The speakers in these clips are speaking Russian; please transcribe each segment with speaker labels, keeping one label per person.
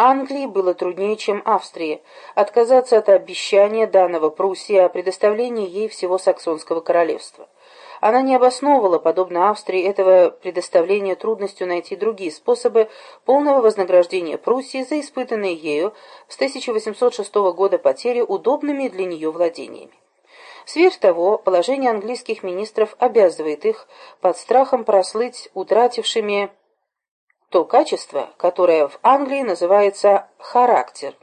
Speaker 1: Англии было труднее, чем Австрии, отказаться от обещания данного Пруссии о предоставлении ей всего Саксонского королевства. Она не обосновывала, подобно Австрии, этого предоставления трудностью найти другие способы полного вознаграждения Пруссии за испытанные ею с 1806 года потери удобными для нее владениями. Сверх того, положение английских министров обязывает их под страхом прослыть утратившими то качество, которое в Англии называется характер.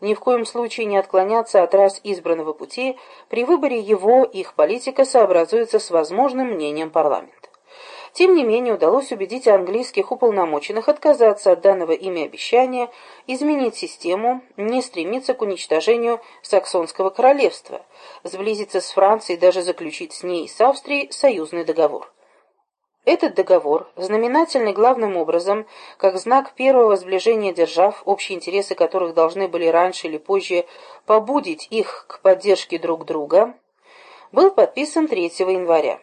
Speaker 1: Ни в коем случае не отклоняться от раз избранного пути, при выборе его их политика сообразуется с возможным мнением парламента. Тем не менее, удалось убедить английских уполномоченных отказаться от данного ими обещания, изменить систему, не стремиться к уничтожению Саксонского королевства, сблизиться с Францией и даже заключить с ней и с Австрией союзный договор. Этот договор, знаменательный главным образом, как знак первого сближения держав, общие интересы которых должны были раньше или позже побудить их к поддержке друг друга, был подписан 3 января.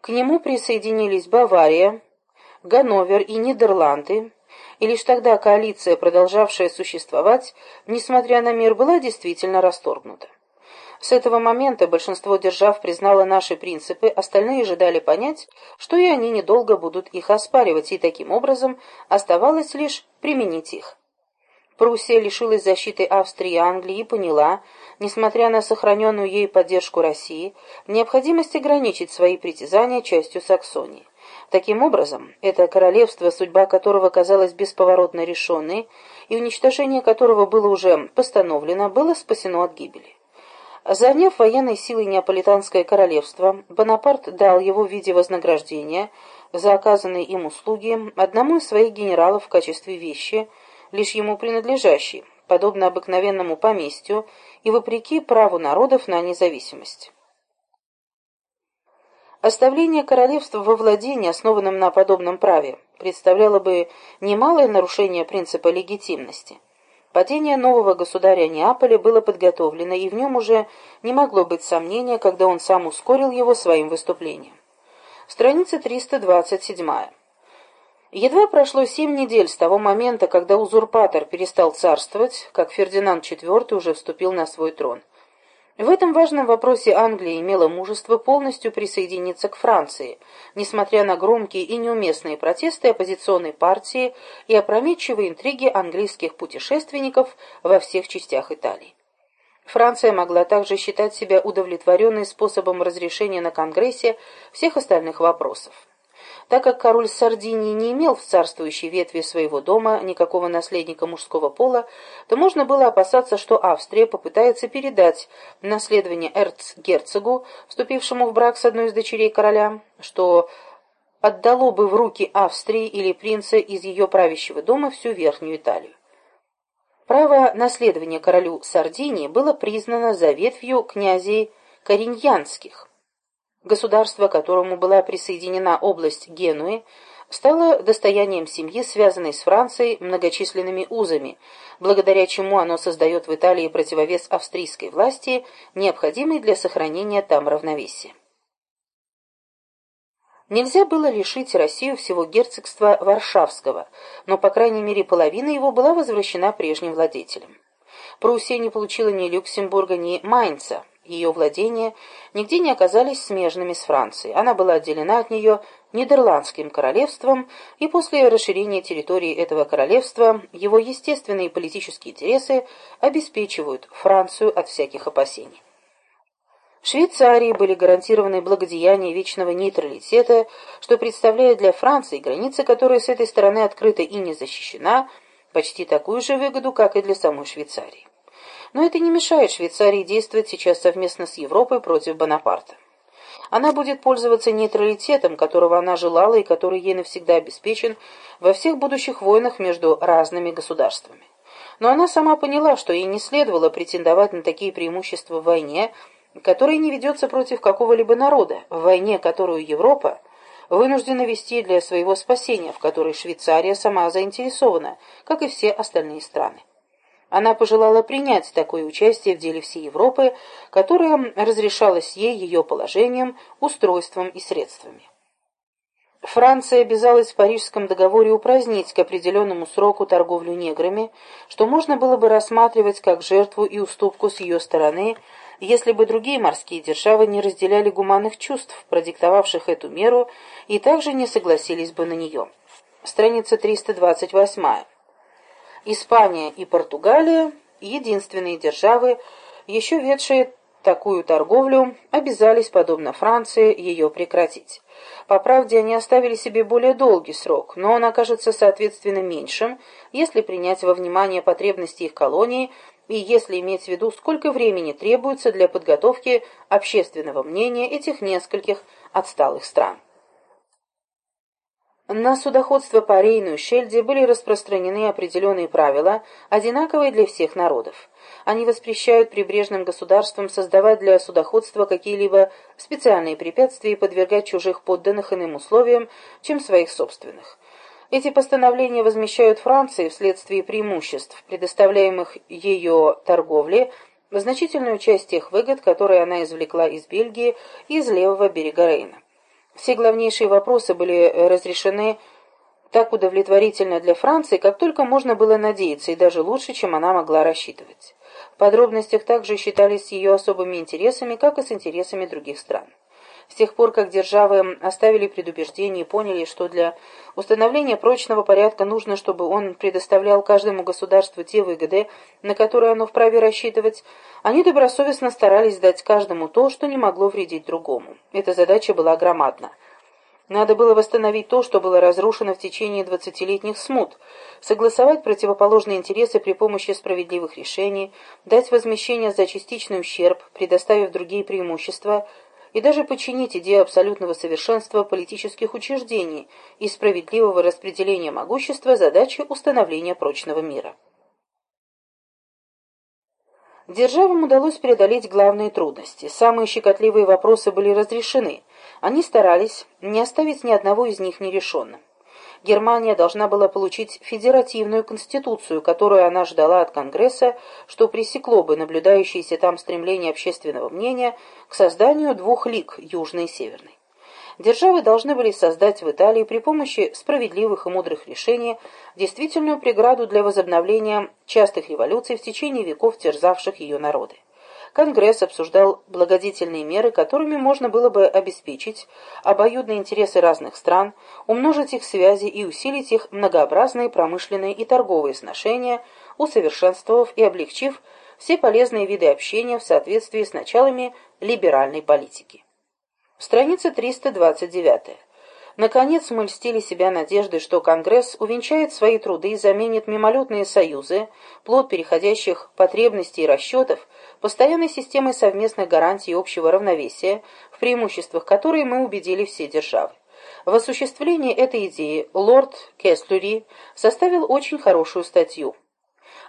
Speaker 1: К нему присоединились Бавария, Ганновер и Нидерланды, и лишь тогда коалиция, продолжавшая существовать, несмотря на мир, была действительно расторгнута. С этого момента большинство держав признало наши принципы, остальные ожидали понять, что и они недолго будут их оспаривать, и таким образом оставалось лишь применить их. Пруссия лишилась защиты Австрии и Англии и поняла, несмотря на сохраненную ей поддержку России, необходимость ограничить свои притязания частью Саксонии. Таким образом, это королевство, судьба которого казалась бесповоротно решенной, и уничтожение которого было уже постановлено, было спасено от гибели. Заняв военной силой Неаполитанское королевство, Бонапарт дал его в виде вознаграждения за оказанные им услуги одному из своих генералов в качестве вещи, лишь ему принадлежащей, подобно обыкновенному поместью и вопреки праву народов на независимость. Оставление королевства во владении, основанном на подобном праве, представляло бы немалое нарушение принципа легитимности – Падение нового государя Неаполя было подготовлено, и в нем уже не могло быть сомнения, когда он сам ускорил его своим выступлением. Страница 327. Едва прошло семь недель с того момента, когда узурпатор перестал царствовать, как Фердинанд IV уже вступил на свой трон. В этом важном вопросе Англия имела мужество полностью присоединиться к Франции, несмотря на громкие и неуместные протесты оппозиционной партии и опрометчивые интриги английских путешественников во всех частях Италии. Франция могла также считать себя удовлетворенной способом разрешения на Конгрессе всех остальных вопросов. Так как король Сардинии не имел в царствующей ветви своего дома никакого наследника мужского пола, то можно было опасаться, что Австрия попытается передать наследование эрцгерцогу, вступившему в брак с одной из дочерей короля, что отдало бы в руки Австрии или принца из ее правящего дома всю Верхнюю Италию. Право наследования королю Сардинии было признано за ветвью князей Кориньянских. Государство, которому была присоединена область Генуи, стало достоянием семьи, связанной с Францией многочисленными узами, благодаря чему оно создает в Италии противовес австрийской власти, необходимый для сохранения там равновесия. Нельзя было лишить Россию всего герцогства Варшавского, но, по крайней мере, половина его была возвращена прежним владетелям. Пруссия не получила ни Люксембурга, ни Майнца. Ее владения нигде не оказались смежными с Францией. Она была отделена от нее Нидерландским королевством, и после расширения территории этого королевства его естественные политические интересы обеспечивают Францию от всяких опасений. Швейцарии были гарантированы благодеяния вечного нейтралитета, что представляет для Франции, граница которой с этой стороны открыта и не защищена, почти такую же выгоду, как и для самой Швейцарии. Но это не мешает Швейцарии действовать сейчас совместно с Европой против Бонапарта. Она будет пользоваться нейтралитетом, которого она желала и который ей навсегда обеспечен во всех будущих войнах между разными государствами. Но она сама поняла, что ей не следовало претендовать на такие преимущества в войне, которая не ведется против какого-либо народа, в войне, которую Европа вынуждена вести для своего спасения, в которой Швейцария сама заинтересована, как и все остальные страны. Она пожелала принять такое участие в деле всей Европы, которое разрешалось ей ее положением, устройством и средствами. Франция обязалась в Парижском договоре упразднить к определенному сроку торговлю неграми, что можно было бы рассматривать как жертву и уступку с ее стороны, если бы другие морские державы не разделяли гуманных чувств, продиктовавших эту меру, и также не согласились бы на нее. Страница 328. Испания и Португалия – единственные державы, еще ведшие такую торговлю, обязались, подобно Франции, ее прекратить. По правде, они оставили себе более долгий срок, но он окажется соответственно меньшим, если принять во внимание потребности их колонии и если иметь в виду, сколько времени требуется для подготовки общественного мнения этих нескольких отсталых стран. На судоходство по Рейну и Шельде были распространены определенные правила, одинаковые для всех народов. Они воспрещают прибрежным государствам создавать для судоходства какие-либо специальные препятствия и подвергать чужих подданных иным условиям, чем своих собственных. Эти постановления возмещают Франции вследствие преимуществ, предоставляемых ее торговле, значительную часть тех выгод, которые она извлекла из Бельгии и из левого берега Рейна. Все главнейшие вопросы были разрешены так удовлетворительно для Франции, как только можно было надеяться, и даже лучше, чем она могла рассчитывать. В подробностях также считались ее особыми интересами, как и с интересами других стран. С тех пор, как державы оставили предубеждение и поняли, что для установления прочного порядка нужно, чтобы он предоставлял каждому государству те выгоды, на которые оно вправе рассчитывать, они добросовестно старались дать каждому то, что не могло вредить другому. Эта задача была громадна. Надо было восстановить то, что было разрушено в течение двадцатилетних смут, согласовать противоположные интересы при помощи справедливых решений, дать возмещение за частичный ущерб, предоставив другие преимущества, и даже подчинить идею абсолютного совершенства политических учреждений и справедливого распределения могущества задаче установления прочного мира. Державам удалось преодолеть главные трудности. Самые щекотливые вопросы были разрешены. Они старались не оставить ни одного из них нерешенным. Германия должна была получить федеративную конституцию, которую она ждала от Конгресса, что пресекло бы наблюдающееся там стремление общественного мнения к созданию двух лиг, южной и северной. Державы должны были создать в Италии при помощи справедливых и мудрых решений действительную преграду для возобновления частых революций в течение веков терзавших ее народы. Конгресс обсуждал благодетельные меры, которыми можно было бы обеспечить обоюдные интересы разных стран, умножить их связи и усилить их многообразные промышленные и торговые сношения, усовершенствовав и облегчив все полезные виды общения в соответствии с началами либеральной политики. Страница 329. Наконец мы льстили себя надеждой, что Конгресс увенчает свои труды и заменит мимолетные союзы, плод переходящих потребностей и расчетов, постоянной системой совместных гарантий общего равновесия, в преимуществах которой мы убедили все державы. В осуществлении этой идеи лорд Кестлюри составил очень хорошую статью.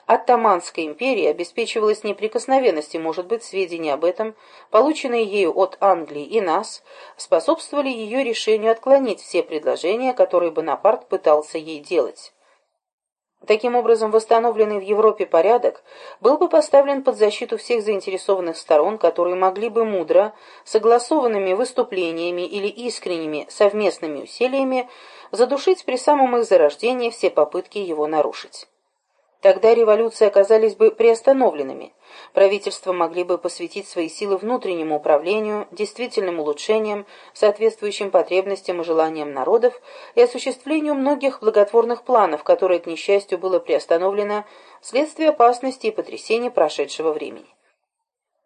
Speaker 1: Оттаманской империи обеспечивалась неприкосновенность, может быть, сведения об этом, полученные ею от Англии и нас, способствовали ее решению отклонить все предложения, которые Бонапарт пытался ей делать. Таким образом, восстановленный в Европе порядок был бы поставлен под защиту всех заинтересованных сторон, которые могли бы мудро, согласованными выступлениями или искренними совместными усилиями задушить при самом их зарождении все попытки его нарушить. Тогда революции оказались бы приостановленными. Правительства могли бы посвятить свои силы внутреннему управлению, действительным улучшениям, соответствующим потребностям и желаниям народов и осуществлению многих благотворных планов, которые, к несчастью, было приостановлено вследствие опасности и потрясений прошедшего времени.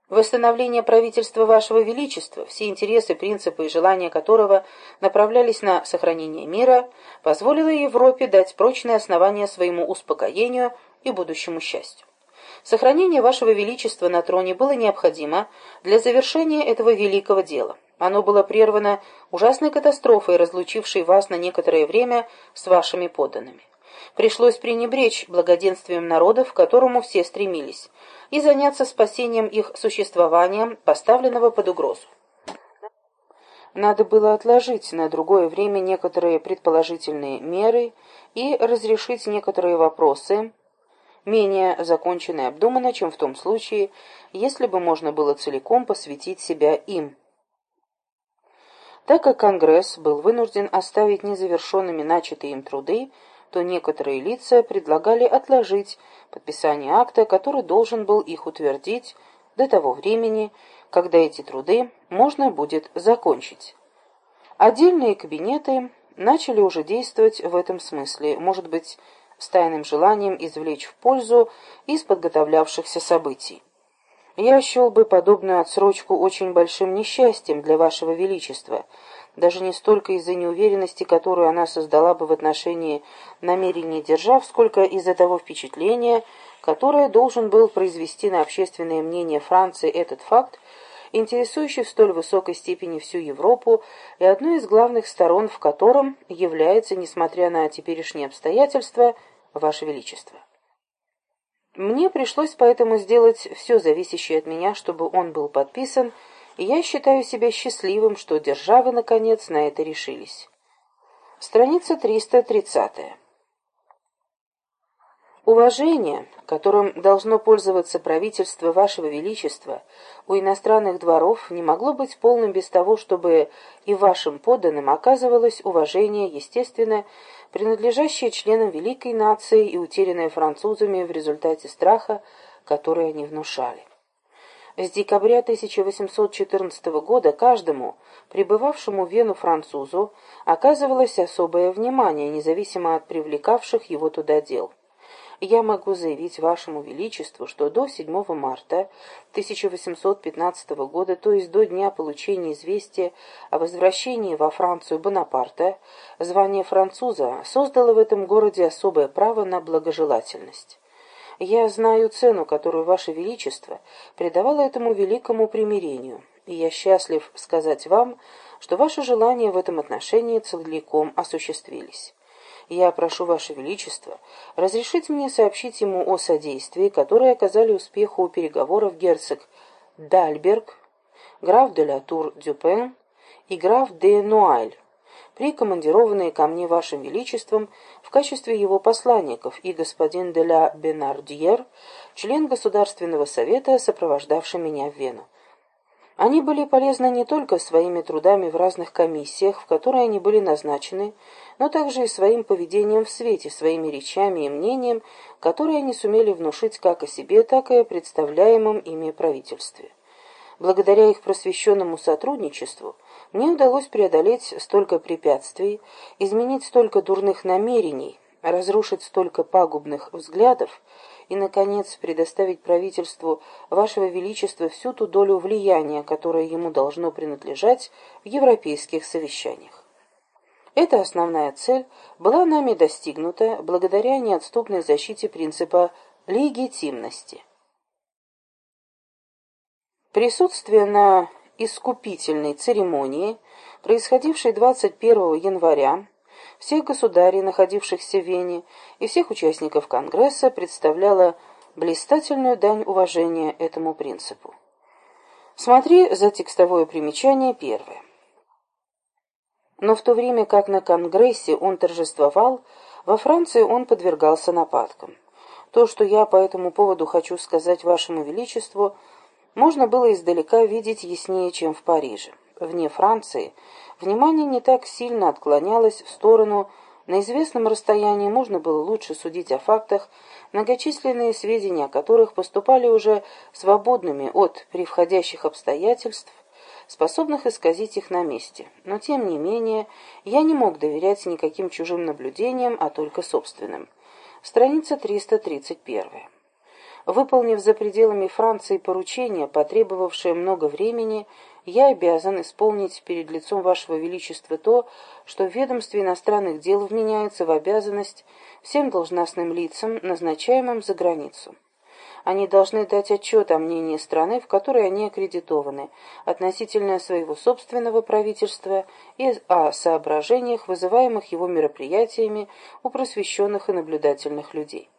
Speaker 1: Восстановление правительства Вашего Величества, все интересы, принципы и желания которого направлялись на сохранение мира, позволило Европе дать прочные основания своему успокоению и будущему счастью. Сохранение Вашего Величества на троне было необходимо для завершения этого великого дела. Оно было прервано ужасной катастрофой, разлучившей вас на некоторое время с вашими подданными. Пришлось пренебречь благоденствием народов, к которому все стремились, и заняться спасением их существования, поставленного под угрозу. Надо было отложить на другое время некоторые предположительные меры и разрешить некоторые вопросы, менее законченно и обдуманно, чем в том случае, если бы можно было целиком посвятить себя им. Так как Конгресс был вынужден оставить незавершенными начатые им труды, то некоторые лица предлагали отложить подписание акта, который должен был их утвердить до того времени, когда эти труды можно будет закончить. Отдельные кабинеты начали уже действовать в этом смысле, может быть, с тайным желанием извлечь в пользу из подготовлявшихся событий. Я счел бы подобную отсрочку очень большим несчастьем для Вашего Величества, даже не столько из-за неуверенности, которую она создала бы в отношении намерений держав, сколько из-за того впечатления, которое должен был произвести на общественное мнение Франции этот факт, интересующий в столь высокой степени всю Европу и одной из главных сторон в котором является, несмотря на теперешние обстоятельства, Ваше Величество. Мне пришлось поэтому сделать все зависящее от меня, чтобы он был подписан, и я считаю себя счастливым, что державы, наконец, на это решились. Страница 330. Уважение, которым должно пользоваться правительство Вашего Величества, у иностранных дворов не могло быть полным без того, чтобы и вашим подданным оказывалось уважение, естественно, принадлежащее членам великой нации и утерянное французами в результате страха, который они внушали. С декабря 1814 года каждому, прибывавшему в Вену французу, оказывалось особое внимание, независимо от привлекавших его туда дел я могу заявить вашему величеству, что до 7 марта 1815 года, то есть до дня получения известия о возвращении во Францию Бонапарта, звание француза создало в этом городе особое право на благожелательность. Я знаю цену, которую Ваше Величество придавало этому великому примирению, и я счастлив сказать вам, что ваши желания в этом отношении целиком осуществились. Я прошу Ваше Величество разрешить мне сообщить ему о содействии, которое оказали успеху переговоров герцог Дальберг, граф де ла Тур-Дюпен и граф де Нуайль, прикомандированные ко мне Вашим Величеством в качестве его посланников, и господин де ла Бенардьер, член Государственного совета, сопровождавший меня в Вену. Они были полезны не только своими трудами в разных комиссиях, в которые они были назначены, но также и своим поведением в свете, своими речами и мнением, которые они сумели внушить как о себе, так и о представляемом ими правительстве. Благодаря их просвещенному сотрудничеству мне удалось преодолеть столько препятствий, изменить столько дурных намерений, разрушить столько пагубных взглядов, и, наконец, предоставить правительству Вашего Величества всю ту долю влияния, которая ему должно принадлежать в европейских совещаниях. Эта основная цель была нами достигнута благодаря неотступной защите принципа легитимности. Присутствие на искупительной церемонии, происходившей 21 января, всех государей, находившихся в Вене, и всех участников Конгресса представляла блистательную дань уважения этому принципу. Смотри за текстовое примечание первое. Но в то время как на Конгрессе он торжествовал, во Франции он подвергался нападкам. То, что я по этому поводу хочу сказать вашему величеству, можно было издалека видеть яснее, чем в Париже. Вне Франции Внимание не так сильно отклонялось в сторону, на известном расстоянии можно было лучше судить о фактах, многочисленные сведения о которых поступали уже свободными от превходящих обстоятельств, способных исказить их на месте. Но, тем не менее, я не мог доверять никаким чужим наблюдениям, а только собственным. Страница 331. Выполнив за пределами Франции поручение, потребовавшее много времени, я обязан исполнить перед лицом Вашего Величества то, что в ведомстве иностранных дел вменяется в обязанность всем должностным лицам, назначаемым за границу. Они должны дать отчет о мнении страны, в которой они аккредитованы, относительно своего собственного правительства и о соображениях, вызываемых его мероприятиями у просвещенных и наблюдательных людей.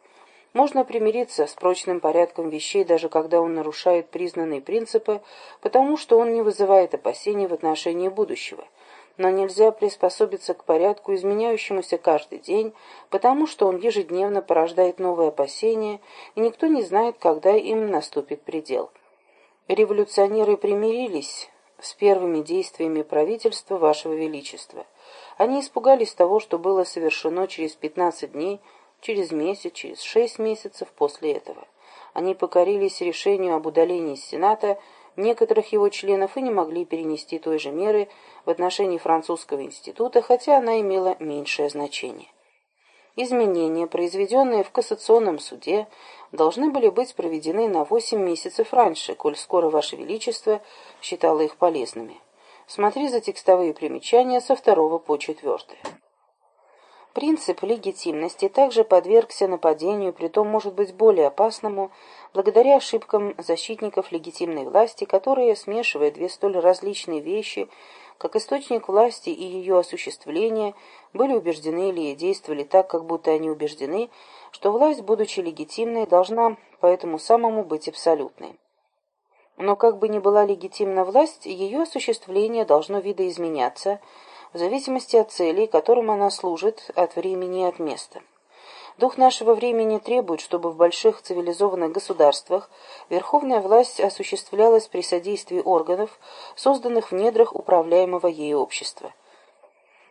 Speaker 1: Можно примириться с прочным порядком вещей, даже когда он нарушает признанные принципы, потому что он не вызывает опасений в отношении будущего. Но нельзя приспособиться к порядку, изменяющемуся каждый день, потому что он ежедневно порождает новые опасения, и никто не знает, когда им наступит предел. Революционеры примирились с первыми действиями правительства Вашего Величества. Они испугались того, что было совершено через 15 дней, через месяц, через шесть месяцев после этого. Они покорились решению об удалении Сената некоторых его членов и не могли перенести той же меры в отношении французского института, хотя она имела меньшее значение. Изменения, произведенные в кассационном суде, должны были быть проведены на 8 месяцев раньше, коль скоро Ваше Величество считало их полезными. Смотри за текстовые примечания со второго по четвертое. Принцип легитимности также подвергся нападению, притом может быть более опасному, благодаря ошибкам защитников легитимной власти, которые, смешивая две столь различные вещи, как источник власти и ее осуществление, были убеждены или действовали так, как будто они убеждены, что власть, будучи легитимной, должна поэтому самому быть абсолютной. Но как бы ни была легитимна власть, ее осуществление должно видоизменяться в зависимости от целей, которым она служит, от времени и от места. Дух нашего времени требует, чтобы в больших цивилизованных государствах верховная власть осуществлялась при содействии органов, созданных в недрах управляемого ею общества.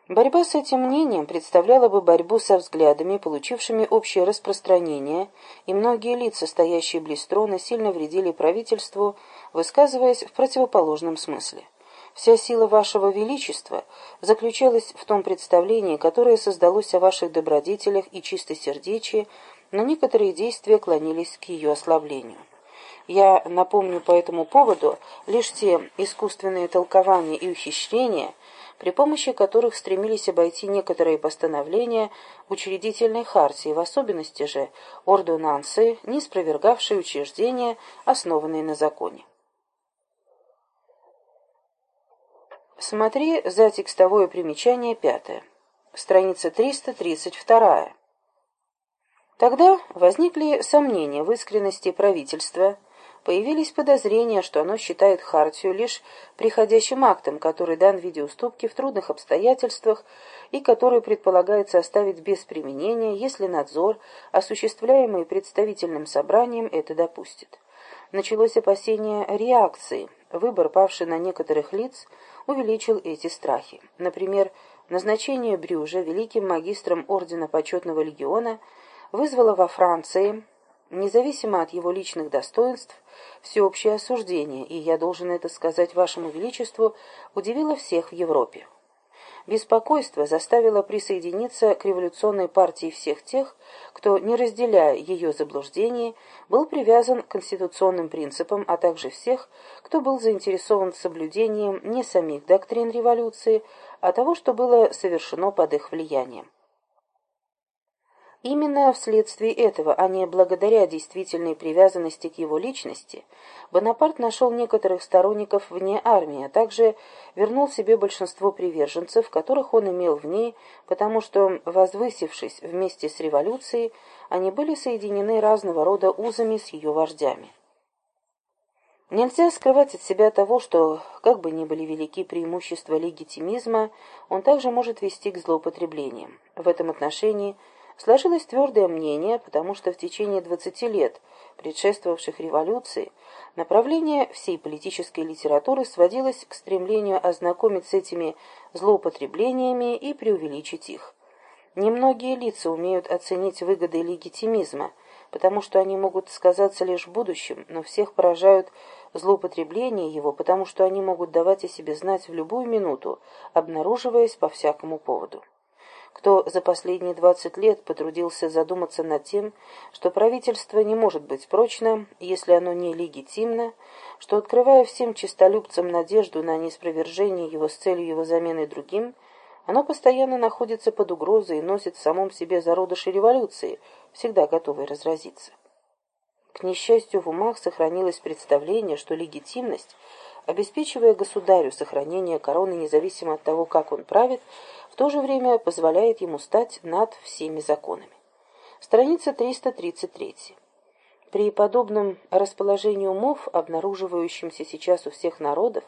Speaker 1: Борьба с этим мнением представляла бы борьбу со взглядами, получившими общее распространение, и многие лица, стоящие близ трона, сильно вредили правительству, высказываясь в противоположном смысле. Вся сила вашего величества заключалась в том представлении, которое создалось о ваших добродетелях и чистосердечии, но некоторые действия клонились к ее ослаблению. Я напомню по этому поводу лишь те искусственные толкования и ухищрения, при помощи которых стремились обойти некоторые постановления учредительной хартии, в особенности же ордонансы, не спровергавшие учреждения, основанные на законе. Смотри за текстовое примечание пятое. Страница 332. Тогда возникли сомнения в искренности правительства, появились подозрения, что оно считает хартию лишь приходящим актом, который дан в виде уступки в трудных обстоятельствах и который предполагается оставить без применения, если надзор, осуществляемый представительным собранием, это допустит. Началось опасение реакции. Выбор, павший на некоторых лиц, увеличил эти страхи. Например, назначение Брюжа великим магистром Ордена Почетного Легиона вызвало во Франции, независимо от его личных достоинств, всеобщее осуждение, и, я должен это сказать вашему величеству, удивило всех в Европе. Беспокойство заставило присоединиться к революционной партии всех тех, кто, не разделяя ее заблуждений, был привязан к конституционным принципам, а также всех, кто был заинтересован в соблюдении не самих доктрин революции, а того, что было совершено под их влиянием. Именно вследствие этого, а не благодаря действительной привязанности к его личности, Бонапарт нашел некоторых сторонников вне армии, а также вернул себе большинство приверженцев, которых он имел в ней, потому что, возвысившись вместе с революцией, они были соединены разного рода узами с ее вождями. Нельзя скрывать от себя того, что, как бы ни были велики преимущества легитимизма, он также может вести к злоупотреблениям. В этом отношении – Сложилось твердое мнение, потому что в течение 20 лет, предшествовавших революции, направление всей политической литературы сводилось к стремлению ознакомить с этими злоупотреблениями и преувеличить их. Немногие лица умеют оценить выгоды легитимизма, потому что они могут сказаться лишь в будущем, но всех поражают злоупотребления его, потому что они могут давать о себе знать в любую минуту, обнаруживаясь по всякому поводу кто за последние двадцать лет потрудился задуматься над тем, что правительство не может быть прочным, если оно не легитимно, что, открывая всем честолюбцам надежду на неиспровержение его с целью его замены другим, оно постоянно находится под угрозой и носит в самом себе зародыши революции, всегда готовой разразиться. К несчастью, в умах сохранилось представление, что легитимность, обеспечивая государю сохранение короны независимо от того, как он правит, то же время позволяет ему стать над всеми законами. Страница 333. При подобном расположении умов, обнаруживающемся сейчас у всех народов,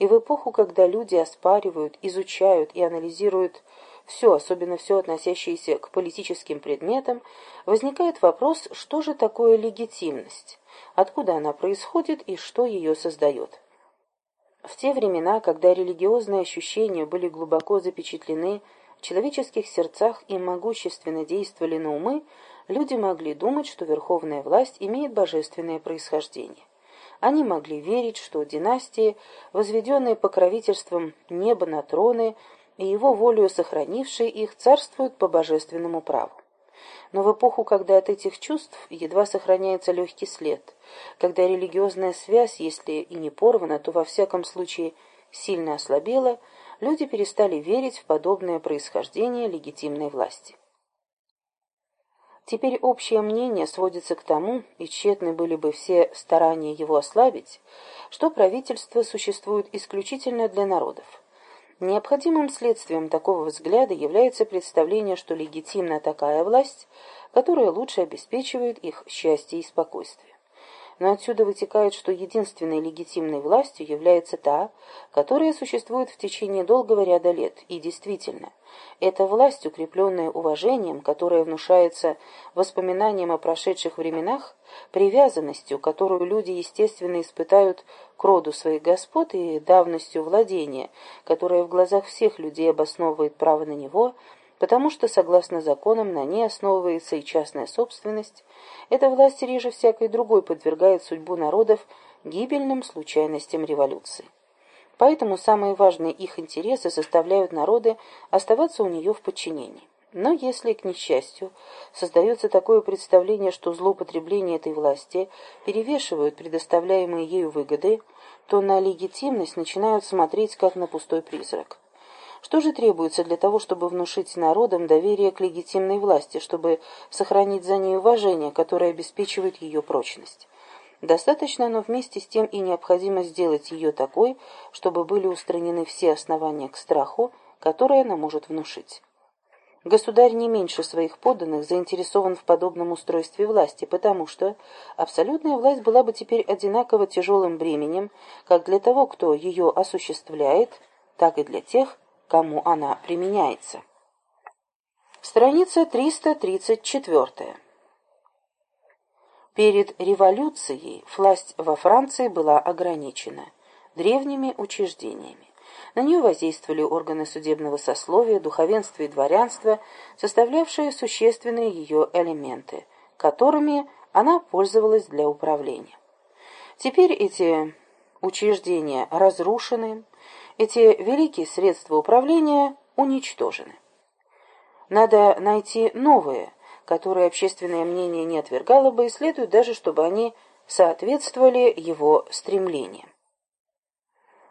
Speaker 1: и в эпоху, когда люди оспаривают, изучают и анализируют все, особенно все относящееся к политическим предметам, возникает вопрос, что же такое легитимность, откуда она происходит и что ее создает. В те времена, когда религиозные ощущения были глубоко запечатлены в человеческих сердцах и могущественно действовали на умы, люди могли думать, что верховная власть имеет божественное происхождение. Они могли верить, что династии, возведенные покровительством неба на троны и его волею сохранившие их, царствуют по божественному праву. Но в эпоху, когда от этих чувств едва сохраняется легкий след, когда религиозная связь, если и не порвана, то во всяком случае сильно ослабела, люди перестали верить в подобное происхождение легитимной власти. Теперь общее мнение сводится к тому, и тщетны были бы все старания его ослабить, что правительство существует исключительно для народов. Необходимым следствием такого взгляда является представление, что легитимна такая власть, которая лучше обеспечивает их счастье и спокойствие но отсюда вытекает, что единственной легитимной властью является та, которая существует в течение долгого ряда лет, и действительно, эта власть, укрепленная уважением, которая внушается воспоминанием о прошедших временах, привязанностью, которую люди естественно испытают к роду своих господ и давностью владения, которая в глазах всех людей обосновывает право на него – потому что, согласно законам, на ней основывается и частная собственность, эта власть реже всякой другой подвергает судьбу народов гибельным случайностям революции. Поэтому самые важные их интересы составляют народы оставаться у нее в подчинении. Но если, к несчастью, создается такое представление, что злоупотребление этой власти перевешивают предоставляемые ею выгоды, то на легитимность начинают смотреть как на пустой призрак. Что же требуется для того, чтобы внушить народам доверие к легитимной власти, чтобы сохранить за ней уважение, которое обеспечивает ее прочность? Достаточно, но вместе с тем и необходимо сделать ее такой, чтобы были устранены все основания к страху, которые она может внушить. Государь не меньше своих подданных заинтересован в подобном устройстве власти, потому что абсолютная власть была бы теперь одинаково тяжелым бременем как для того, кто ее осуществляет, так и для тех, кому она применяется. Страница 334. Перед революцией власть во Франции была ограничена древними учреждениями. На нее воздействовали органы судебного сословия, духовенство и дворянство, составлявшие существенные ее элементы, которыми она пользовалась для управления. Теперь эти учреждения разрушены, эти великие средства управления уничтожены. Надо найти новые, которые общественное мнение не отвергало бы, и следует даже, чтобы они соответствовали его стремлениям.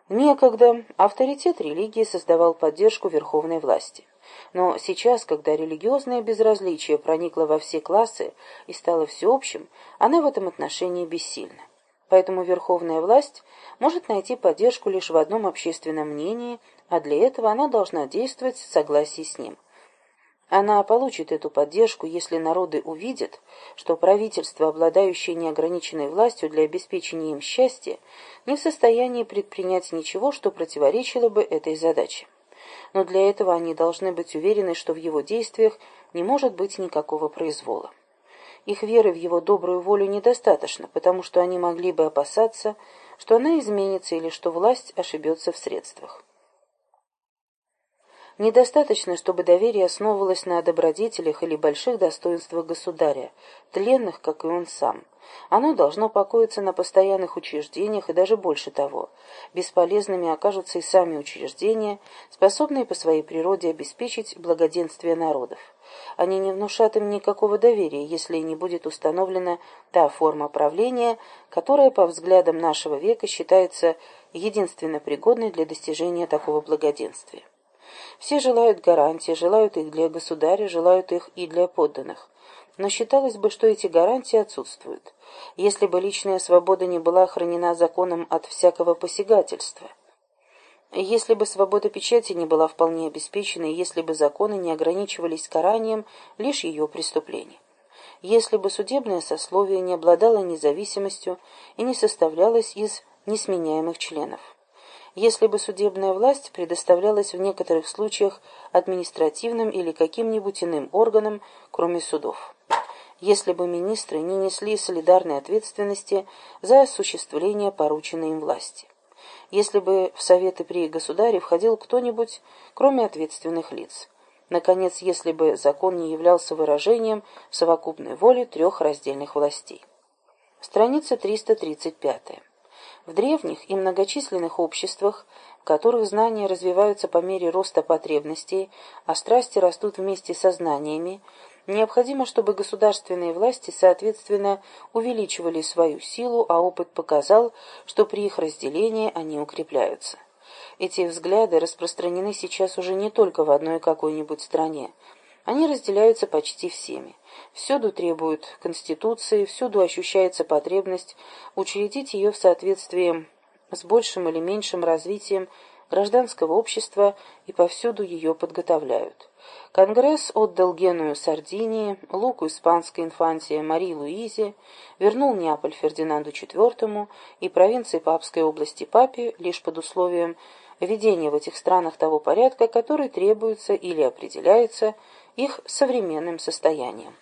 Speaker 1: Некогда авторитет религии создавал поддержку верховной власти. Но сейчас, когда религиозное безразличие проникло во все классы и стало всеобщим, она в этом отношении бессильна. Поэтому верховная власть может найти поддержку лишь в одном общественном мнении, а для этого она должна действовать в согласии с ним. Она получит эту поддержку, если народы увидят, что правительство, обладающее неограниченной властью для обеспечения им счастья, не в состоянии предпринять ничего, что противоречило бы этой задаче. Но для этого они должны быть уверены, что в его действиях не может быть никакого произвола. Их веры в его добрую волю недостаточно, потому что они могли бы опасаться, что она изменится или что власть ошибется в средствах. Недостаточно, чтобы доверие основывалось на добродетелях или больших достоинствах государя, тленных, как и он сам – оно должно покоиться на постоянных учреждениях и даже больше того. Бесполезными окажутся и сами учреждения, способные по своей природе обеспечить благоденствие народов. Они не внушат им никакого доверия, если не будет установлена та форма правления, которая, по взглядам нашего века, считается единственно пригодной для достижения такого благоденствия. Все желают гарантии, желают их для государя, желают их и для подданных. Но считалось бы, что эти гарантии отсутствуют если бы личная свобода не была охранена законом от всякого посягательства. Если бы свобода печати не была вполне обеспечена, если бы законы не ограничивались каранием лишь ее преступлений. Если бы судебное сословие не обладало независимостью и не составлялось из несменяемых членов. Если бы судебная власть предоставлялась в некоторых случаях административным или каким-нибудь иным органам, кроме судов если бы министры не несли солидарной ответственности за осуществление порученной им власти. Если бы в советы при государе входил кто-нибудь, кроме ответственных лиц. Наконец, если бы закон не являлся выражением совокупной воли трех раздельных властей. Страница 335. В древних и многочисленных обществах, в которых знания развиваются по мере роста потребностей, а страсти растут вместе со знаниями, необходимо, чтобы государственные власти, соответственно, увеличивали свою силу, а опыт показал, что при их разделении они укрепляются. Эти взгляды распространены сейчас уже не только в одной какой-нибудь стране. Они разделяются почти всеми. Всюду требуют Конституции, всюду ощущается потребность учредить ее в соответствии с большим или меньшим развитием гражданского общества и повсюду ее подготовляют. Конгресс отдал Геную Сардинии, Луку Испанской инфантии Марии Луизе, вернул Неаполь Фердинанду IV и провинции Папской области Папе лишь под условием введения в этих странах того порядка, который требуется или определяется их современным состоянием.